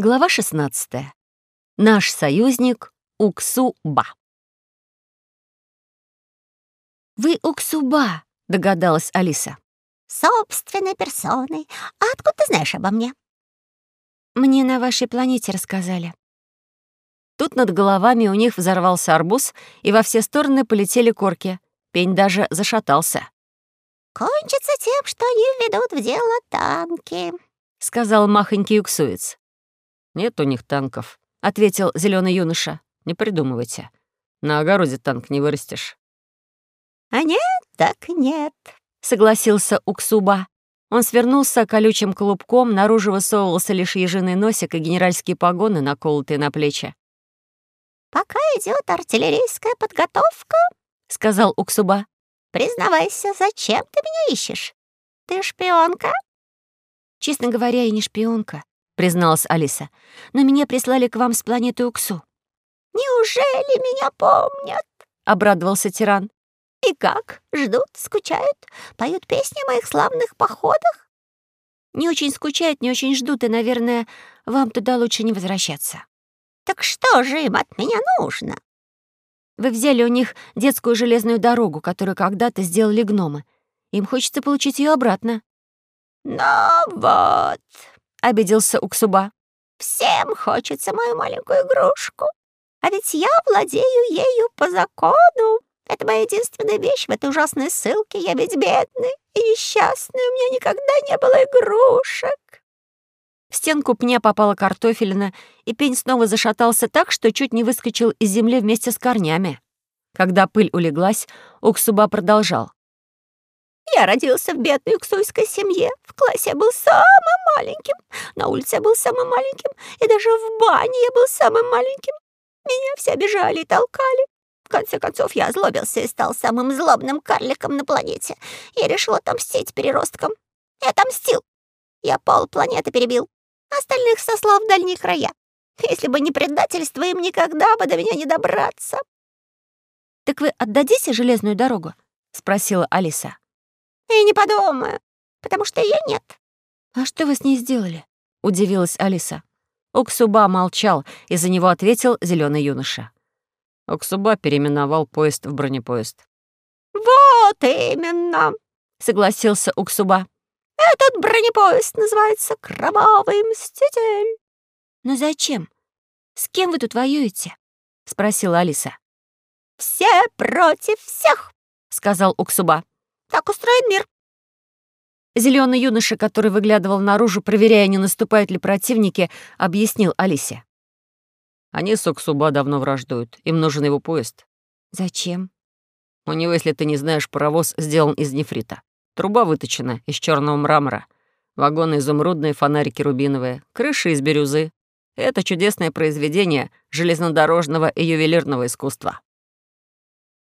Глава 16. Наш союзник Уксуба. «Вы Уксуба», — догадалась Алиса. «Собственной персоной. А откуда ты знаешь обо мне?» «Мне на вашей планете рассказали». Тут над головами у них взорвался арбуз, и во все стороны полетели корки. Пень даже зашатался. «Кончится тем, что они введут в дело танки», — сказал махонький уксуец. «Нет у них танков», — ответил зеленый юноша. «Не придумывайте. На огороде танк не вырастешь». «А нет, так нет», — согласился Уксуба. Он свернулся колючим клубком, наружу высовывался лишь ежиный носик и генеральские погоны, наколотые на плечи. «Пока идет артиллерийская подготовка», — сказал Уксуба. «Признавайся, зачем ты меня ищешь? Ты шпионка?» «Честно говоря, я не шпионка призналась Алиса. «Но меня прислали к вам с планеты Уксу». «Неужели меня помнят?» — обрадовался тиран. «И как? Ждут, скучают, поют песни о моих славных походах?» «Не очень скучают, не очень ждут, и, наверное, вам туда лучше не возвращаться». «Так что же им от меня нужно?» «Вы взяли у них детскую железную дорогу, которую когда-то сделали гномы. Им хочется получить ее обратно». «Ну вот», — обиделся Уксуба. «Всем хочется мою маленькую игрушку. А ведь я владею ею по закону. Это моя единственная вещь в этой ужасной ссылке. Я ведь бедный и несчастный. У меня никогда не было игрушек». В стенку пня попала картофелина, и пень снова зашатался так, что чуть не выскочил из земли вместе с корнями. Когда пыль улеглась, Уксуба продолжал. Я родился в бедной уксуйской семье. В классе я был самым маленьким, на улице я был самым маленьким, и даже в бане я был самым маленьким. Меня все обижали и толкали. В конце концов, я озлобился и стал самым злобным карликом на планете. Я решил отомстить переросткам. И отомстил. Я пол планеты перебил. Остальных сослал в дальние края. Если бы не предательство, им никогда бы до меня не добраться. «Так вы отдадите железную дорогу?» — спросила Алиса. И не подумаю, потому что ее нет. А что вы с ней сделали? Удивилась Алиса. Оксуба молчал, и за него ответил зеленый юноша. Оксуба переименовал поезд в бронепоезд. «Вот именно!» — согласился Уксуба. «Этот бронепоезд называется Кровавый Мститель». «Но зачем? С кем вы тут воюете?» — спросила Алиса. «Все против всех», — сказал Уксуба. Так устроен мир. Зеленый юноша, который выглядывал наружу, проверяя, не наступают ли противники, объяснил Алисе. Они с Оксуба давно враждуют. Им нужен его поезд. Зачем? У него, если ты не знаешь, паровоз сделан из нефрита. Труба выточена из черного мрамора. Вагоны изумрудные, фонарики рубиновые, крыши из бирюзы. Это чудесное произведение железнодорожного и ювелирного искусства.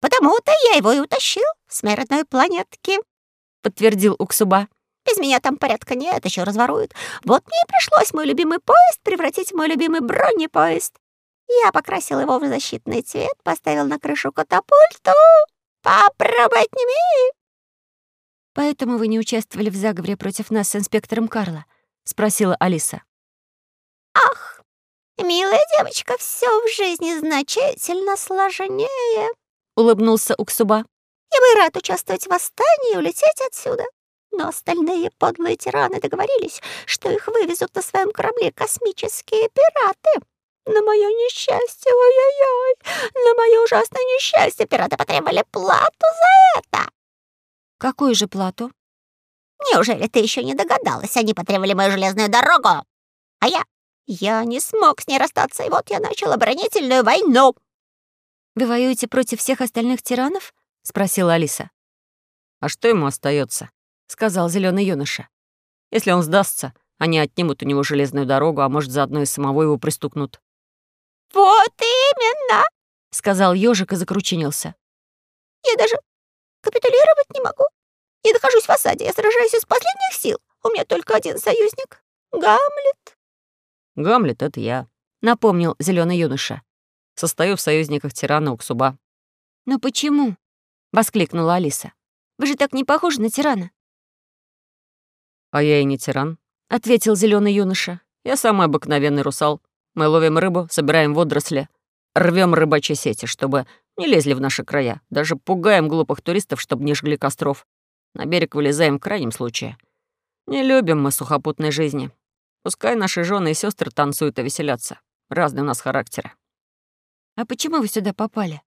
«Потому-то я его и утащил с мирной планетки», — подтвердил Уксуба. «Без меня там порядка нет, еще разворуют. Вот мне и пришлось мой любимый поезд превратить в мой любимый бронепоезд. Я покрасил его в защитный цвет, поставил на крышу катапульту. Попробуй отними!» «Поэтому вы не участвовали в заговоре против нас с инспектором Карла?» — спросила Алиса. «Ах, милая девочка, все в жизни значительно сложнее», — улыбнулся Уксуба. «Я бы рад участвовать в восстании и улететь отсюда. Но остальные подлые тираны договорились, что их вывезут на своем корабле космические пираты. На мое несчастье, ой-ой-ой, на мое ужасное несчастье пираты потребовали плату за это». «Какую же плату?» «Неужели ты еще не догадалась? Они потребовали мою железную дорогу. А я... Я не смог с ней расстаться, и вот я начал оборонительную войну». «Вы воюете против всех остальных тиранов?» — спросила Алиса. «А что ему остается? сказал зеленый юноша. «Если он сдастся, они отнимут у него железную дорогу, а может, заодно и самого его пристукнут». «Вот именно!» — сказал ежик и закручинился. «Я даже капитулировать не могу. Я нахожусь в осаде, я сражаюсь из последних сил. У меня только один союзник — Гамлет». «Гамлет — это я», — напомнил зеленый юноша. Состою в союзниках тирана Уксуба». «Но почему?» — воскликнула Алиса. «Вы же так не похожи на тирана». «А я и не тиран», — ответил зеленый юноша. Я самый обыкновенный русал. Мы ловим рыбу, собираем водоросли, рвем рыбачьи сети, чтобы не лезли в наши края. Даже пугаем глупых туристов, чтобы не жгли костров. На берег вылезаем в крайнем случае. Не любим мы сухопутной жизни. Пускай наши жены и сестры танцуют и веселятся. Разные у нас характеры. «А почему вы сюда попали?»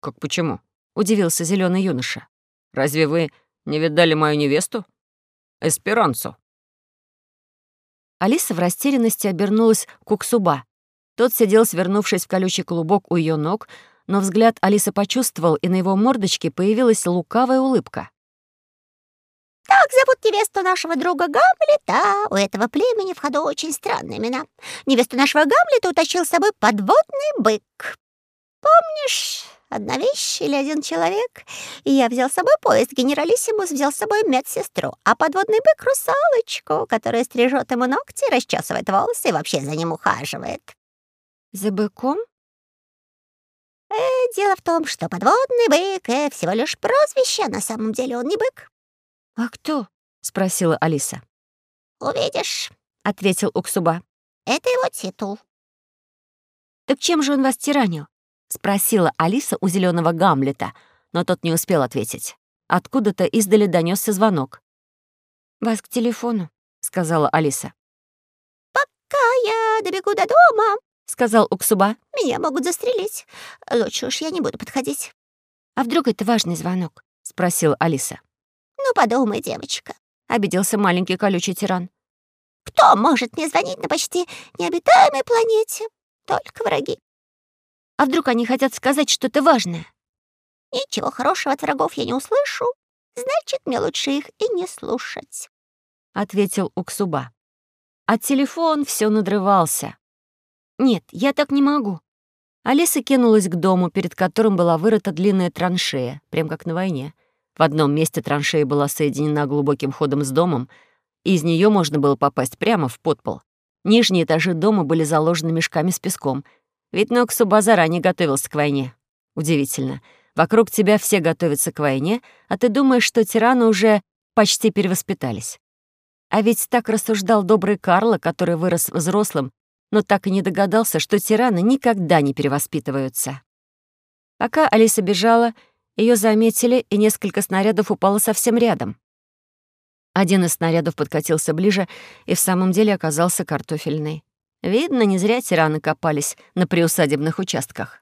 «Как почему?» — удивился зеленый юноша. «Разве вы не видали мою невесту? Эсперанцу?» Алиса в растерянности обернулась к Уксуба. Тот сидел, свернувшись в колючий клубок у ее ног, но взгляд Алиса почувствовал, и на его мордочке появилась лукавая улыбка. «Как зовут невесту нашего друга Гамлета? У этого племени в ходу очень странные имена. Невесту нашего Гамлета утащил с собой подводный бык. Помнишь, одна вещь или один человек? И я взял с собой поезд, генералиссимус взял с собой медсестру, а подводный бык — русалочку, которая стрижет ему ногти, расчесывает волосы и вообще за ним ухаживает». «За быком?» Э, дело в том, что подводный бык э, — всего лишь прозвище, на самом деле он не бык. «А кто?» — спросила Алиса. «Увидишь», — ответил Уксуба. «Это его титул». «Так чем же он вас тиранил?» — спросила Алиса у зеленого Гамлета, но тот не успел ответить. Откуда-то издали донесся звонок. «Вас к телефону», — сказала Алиса. «Пока я добегу до дома», — сказал Уксуба. «Меня могут застрелить. Лучше уж я не буду подходить». «А вдруг это важный звонок?» — спросила Алиса. «Ну, подумай, девочка», — обиделся маленький колючий тиран. «Кто может мне звонить на почти необитаемой планете? Только враги». «А вдруг они хотят сказать что-то важное?» «Ничего хорошего от врагов я не услышу. Значит, мне лучше их и не слушать», — ответил Уксуба. А телефон все надрывался. «Нет, я так не могу». Алиса кинулась к дому, перед которым была вырыта длинная траншея, прям как на войне. В одном месте траншея была соединена глубоким ходом с домом, и из нее можно было попасть прямо в подпол. Нижние этажи дома были заложены мешками с песком. Ведь Ноксуба заранее готовился к войне. Удивительно. Вокруг тебя все готовятся к войне, а ты думаешь, что тираны уже почти перевоспитались. А ведь так рассуждал добрый Карло, который вырос взрослым, но так и не догадался, что тираны никогда не перевоспитываются. Пока Алиса бежала, ее заметили, и несколько снарядов упало совсем рядом. Один из снарядов подкатился ближе и в самом деле оказался картофельный. Видно, не зря тираны копались на приусадебных участках.